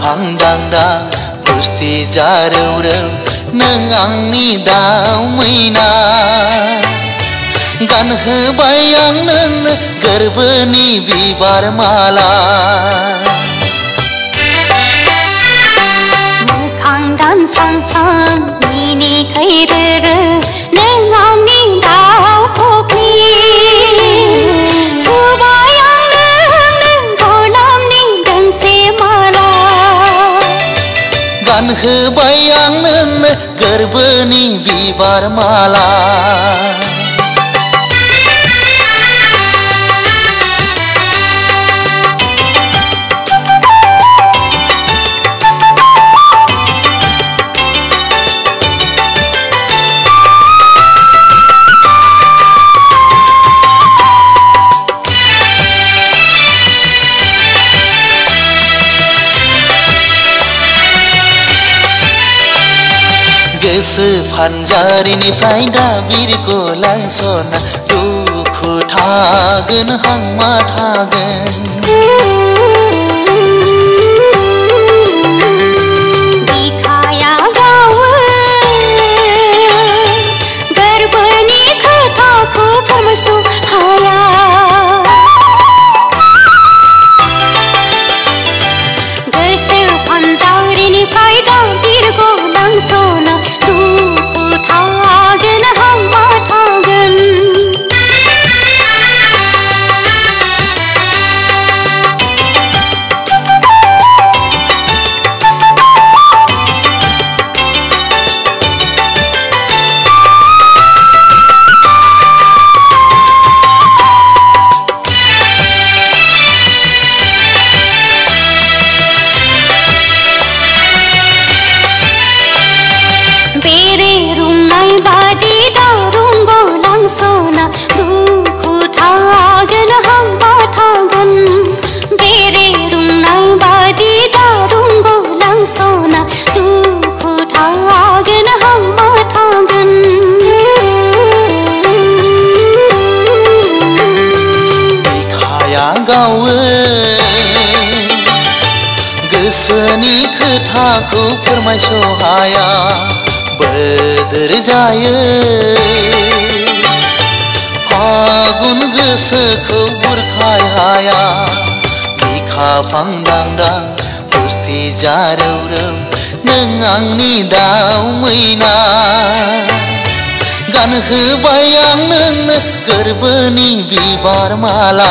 फांदांदां गुस्थि जारौरौ नों आंनि दाउ मैना। गानहोबाय आं नोंनो गोरबोनि बिबार माला। मोखां दानसां सां मिनिखै रो गानहोबाय आं नोंनो गोरबोनि बिबार माला गोसो फानजारिनिफ्राय दा बिरगलां सना दुखु थागोन हांमा थागोन गोसोनि खोथाखौ फोरमायस' हाया बोदोर जायो फागुन गोसोखौ बुरखाय हाया बिखा फांदांदां गुस्थि जारौरौ नों आंनि दाउ मैना गानहोबाय आं नोंनो गोरबोनि बिबार माला।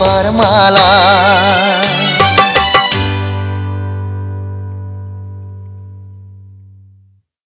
गानहोबाय